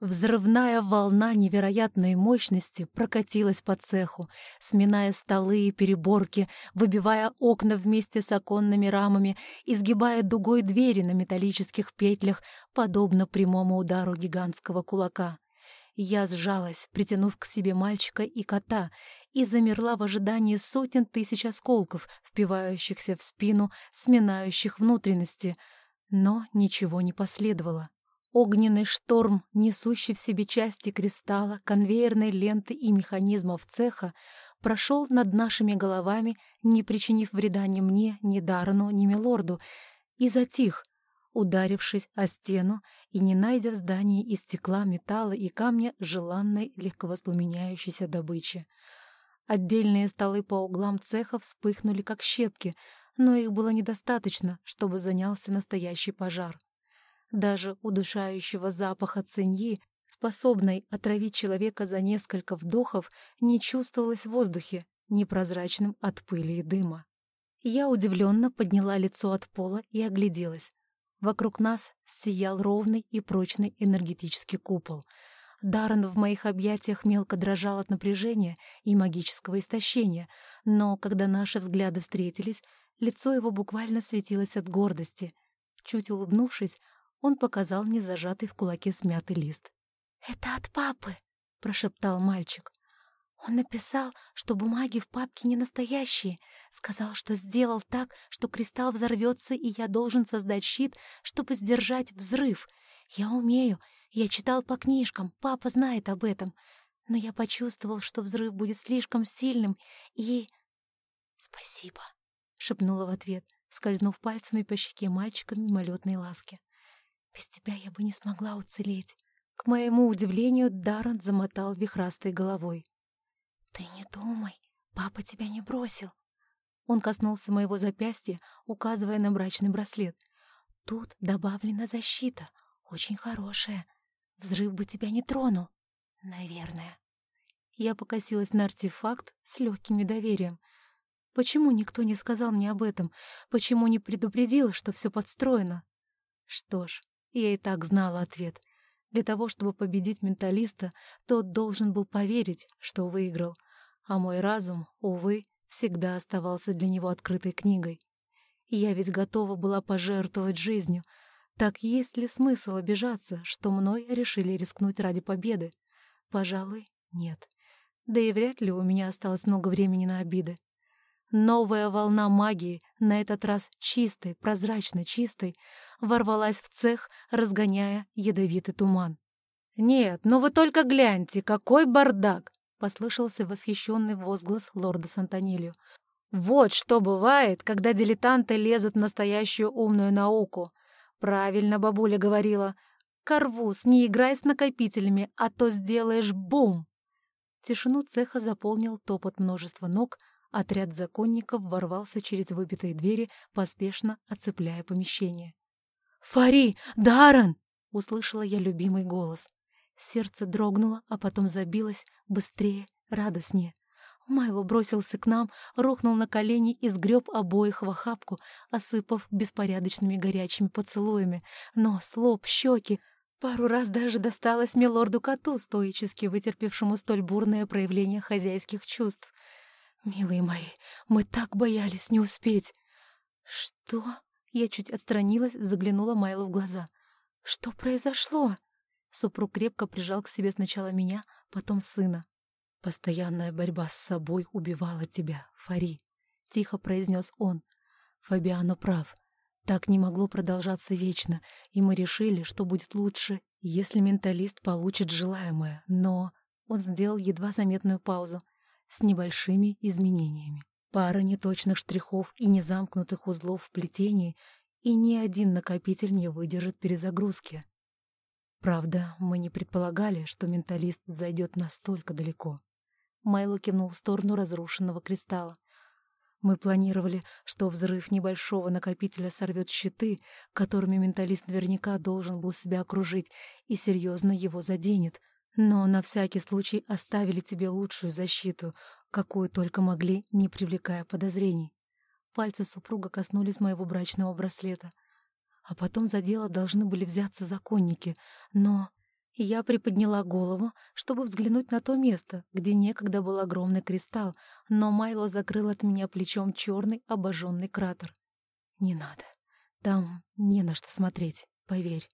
Взрывная волна невероятной мощности прокатилась по цеху, сминая столы и переборки, выбивая окна вместе с оконными рамами, изгибая дугой двери на металлических петлях, подобно прямому удару гигантского кулака. Я сжалась, притянув к себе мальчика и кота, и замерла в ожидании сотен тысяч осколков, впивающихся в спину, сминающих внутренности. Но ничего не последовало. Огненный шторм, несущий в себе части кристалла, конвейерной ленты и механизмов цеха, прошел над нашими головами, не причинив вреда ни мне, ни Дарну, ни Милорду, и затих, ударившись о стену и не найдя в здании из стекла, металла и камня желанной легковоспламеняющейся добычи. Отдельные столы по углам цеха вспыхнули, как щепки, но их было недостаточно, чтобы занялся настоящий пожар. Даже удушающего запаха циньи, способной отравить человека за несколько вдохов, не чувствовалось в воздухе, непрозрачным от пыли и дыма. Я удивленно подняла лицо от пола и огляделась. Вокруг нас сиял ровный и прочный энергетический купол. Даррен в моих объятиях мелко дрожал от напряжения и магического истощения, но когда наши взгляды встретились, лицо его буквально светилось от гордости. Чуть улыбнувшись, он показал мне зажатый в кулаке смятый лист. «Это от папы», — прошептал мальчик. «Он написал, что бумаги в папке не настоящие. Сказал, что сделал так, что кристалл взорвется, и я должен создать щит, чтобы сдержать взрыв. Я умею. Я читал по книжкам, папа знает об этом. Но я почувствовал, что взрыв будет слишком сильным, и...» «Спасибо», — шепнула в ответ, скользнув пальцами по щеке мальчика мимолетной ласки. Без тебя я бы не смогла уцелеть. К моему удивлению, Даррен замотал вихрастой головой. Ты не думай, папа тебя не бросил. Он коснулся моего запястья, указывая на брачный браслет. Тут добавлена защита, очень хорошая. Взрыв бы тебя не тронул. Наверное. Я покосилась на артефакт с легким недоверием. Почему никто не сказал мне об этом? Почему не предупредил, что все подстроено? Что ж, я и так знала ответ. Для того, чтобы победить менталиста, тот должен был поверить, что выиграл. А мой разум, увы, всегда оставался для него открытой книгой. Я ведь готова была пожертвовать жизнью. Так есть ли смысл обижаться, что мной решили рискнуть ради победы? Пожалуй, нет. Да и вряд ли у меня осталось много времени на обиды. Новая волна магии, на этот раз чистой, прозрачно чистой, ворвалась в цех, разгоняя ядовитый туман. «Нет, ну вы только гляньте, какой бардак!» — послышался восхищенный возглас лорда Сантонилью. «Вот что бывает, когда дилетанты лезут в настоящую умную науку. Правильно бабуля говорила. Карвус, не играй с накопителями, а то сделаешь бум!» Тишину цеха заполнил топот множества ног — Отряд законников ворвался через выбитые двери, поспешно оцепляя помещение. «Фари! Даррен!» — услышала я любимый голос. Сердце дрогнуло, а потом забилось быстрее, радостнее. Майло бросился к нам, рухнул на колени и сгреб обоих в охапку, осыпав беспорядочными горячими поцелуями. Нос, лоб, щеки. Пару раз даже досталось милорду-коту, стоически вытерпевшему столь бурное проявление хозяйских чувств — «Милые мои, мы так боялись не успеть!» «Что?» Я чуть отстранилась, заглянула Майлу в глаза. «Что произошло?» Супруг крепко прижал к себе сначала меня, потом сына. «Постоянная борьба с собой убивала тебя, Фари», — тихо произнес он. «Фабиано прав. Так не могло продолжаться вечно, и мы решили, что будет лучше, если менталист получит желаемое. Но...» Он сделал едва заметную паузу с небольшими изменениями. Пара неточных штрихов и незамкнутых узлов в плетении, и ни один накопитель не выдержит перезагрузки. Правда, мы не предполагали, что менталист зайдет настолько далеко. Майло кивнул в сторону разрушенного кристалла. Мы планировали, что взрыв небольшого накопителя сорвет щиты, которыми менталист наверняка должен был себя окружить, и серьезно его заденет, но на всякий случай оставили тебе лучшую защиту, какую только могли, не привлекая подозрений. Пальцы супруга коснулись моего брачного браслета. А потом за дело должны были взяться законники, но Я приподняла голову, чтобы взглянуть на то место, где некогда был огромный кристалл, но Майло закрыл от меня плечом черный обожженный кратер. «Не надо. Там не на что смотреть, поверь».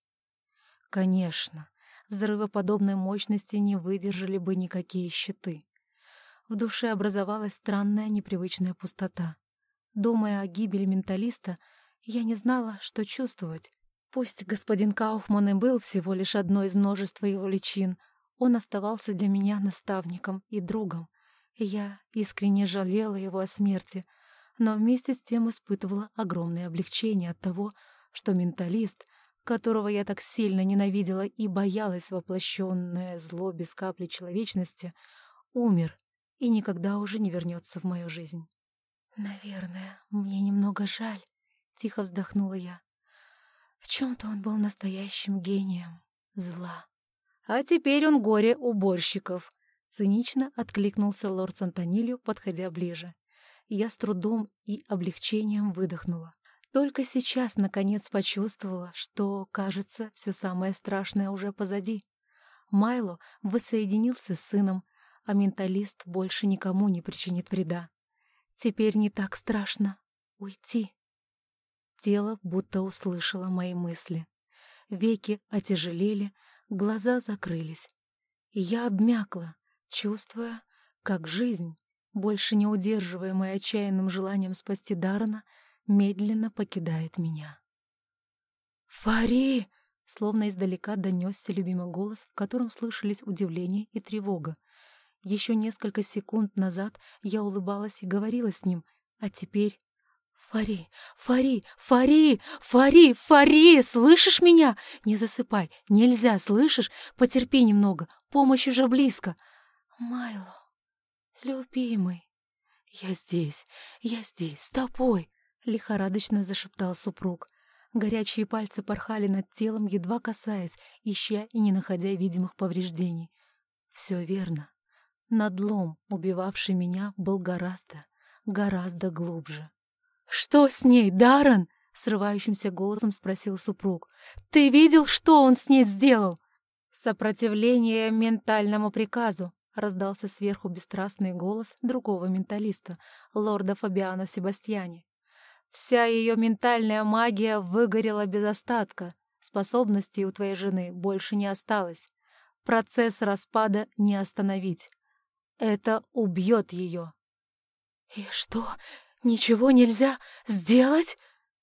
«Конечно. Взрывоподобной мощности не выдержали бы никакие щиты». В душе образовалась странная непривычная пустота. Думая о гибели менталиста, я не знала, что чувствовать. Пусть господин Кауфман и был всего лишь одной из множества его личин, он оставался для меня наставником и другом. Я искренне жалела его о смерти, но вместе с тем испытывала огромное облегчение от того, что менталист, которого я так сильно ненавидела и боялась воплощенное зло без капли человечности, умер и никогда уже не вернется в мою жизнь. «Наверное, мне немного жаль», — тихо вздохнула я. В чем-то он был настоящим гением зла. А теперь он горе уборщиков. Цинично откликнулся лорд Сантонилью, подходя ближе. Я с трудом и облегчением выдохнула. Только сейчас, наконец, почувствовала, что, кажется, все самое страшное уже позади. Майло воссоединился с сыном, а менталист больше никому не причинит вреда. Теперь не так страшно уйти. Тело будто услышало мои мысли. Веки отяжелели, глаза закрылись. Я обмякла, чувствуя, как жизнь, больше не удерживаемая отчаянным желанием спасти Дарана, медленно покидает меня. «Фари!» — словно издалека донесся любимый голос, в котором слышались удивление и тревога. Еще несколько секунд назад я улыбалась и говорила с ним, а теперь «Фари! Фари! Фари! Фари! Фари! Слышишь меня? Не засыпай! Нельзя, слышишь? Потерпи немного, помощь уже близко!» «Майло, любимый!» «Я здесь, я здесь, с тобой!» — лихорадочно зашептал супруг. Горячие пальцы порхали над телом, едва касаясь, ища и не находя видимых повреждений. «Все верно. Надлом, убивавший меня, был гораздо, гораздо глубже». «Что с ней, Даррен?» — срывающимся голосом спросил супруг. «Ты видел, что он с ней сделал?» «Сопротивление ментальному приказу», — раздался сверху бесстрастный голос другого менталиста, лорда Фабиано Себастьяне. «Вся ее ментальная магия выгорела без остатка. Способностей у твоей жены больше не осталось. Процесс распада не остановить. Это убьет ее». «И что, «Ничего нельзя сделать?»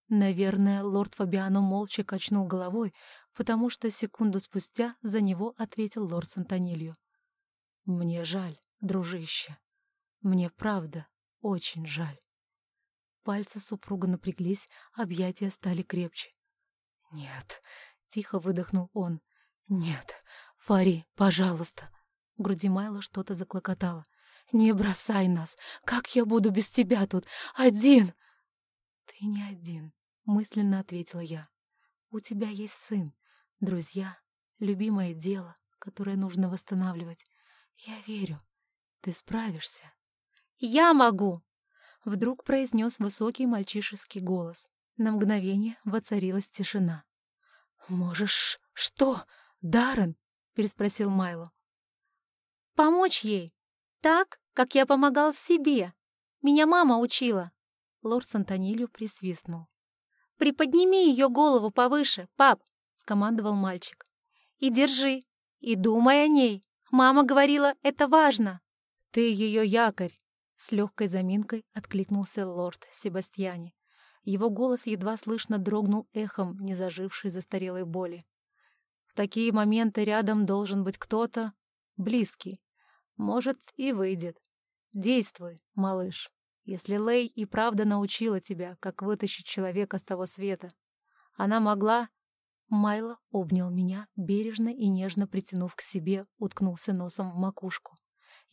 Наверное, лорд Фабиано молча качнул головой, потому что секунду спустя за него ответил лорд Сантонилью. «Мне жаль, дружище. Мне правда очень жаль». Пальцы супруга напряглись, объятия стали крепче. «Нет», — тихо выдохнул он. «Нет, Фари, пожалуйста». В груди Майла что-то заклокотало. «Не бросай нас! Как я буду без тебя тут? Один!» «Ты не один», — мысленно ответила я. «У тебя есть сын, друзья, любимое дело, которое нужно восстанавливать. Я верю, ты справишься». «Я могу!» — вдруг произнес высокий мальчишеский голос. На мгновение воцарилась тишина. «Можешь что, Даррен?» — переспросил Майло. «Помочь ей!» Так, как я помогал себе. Меня мама учила. Лорд Сантонилью присвистнул. «Приподними ее голову повыше, пап!» — скомандовал мальчик. «И держи, и думай о ней. Мама говорила, это важно». «Ты ее якорь!» — с легкой заминкой откликнулся лорд Себастьяне. Его голос едва слышно дрогнул эхом незажившей застарелой боли. В такие моменты рядом должен быть кто-то близкий, может, и выйдет. Действуй, малыш. Если Лей и правда научила тебя, как вытащить человека с того света. Она могла... Майло обнял меня, бережно и нежно притянув к себе, уткнулся носом в макушку.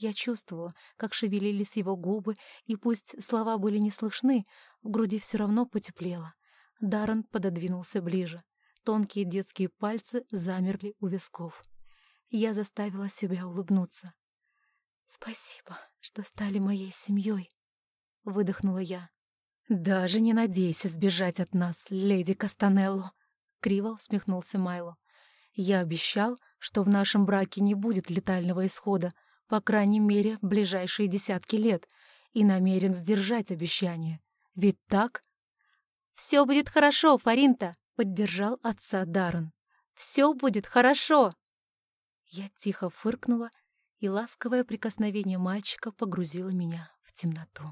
Я чувствовала, как шевелились его губы, и пусть слова были не слышны, в груди все равно потеплело. Даррен пододвинулся ближе. Тонкие детские пальцы замерли у висков. Я заставила себя улыбнуться. «Спасибо, что стали моей семьей», — выдохнула я. «Даже не надейся сбежать от нас, леди Кастанелло», — криво усмехнулся Майло. «Я обещал, что в нашем браке не будет летального исхода, по крайней мере, ближайшие десятки лет, и намерен сдержать обещание. Ведь так? «Все будет хорошо, Фаринта!» — поддержал отца Даррен. «Все будет хорошо!» Я тихо фыркнула, и ласковое прикосновение мальчика погрузило меня в темноту.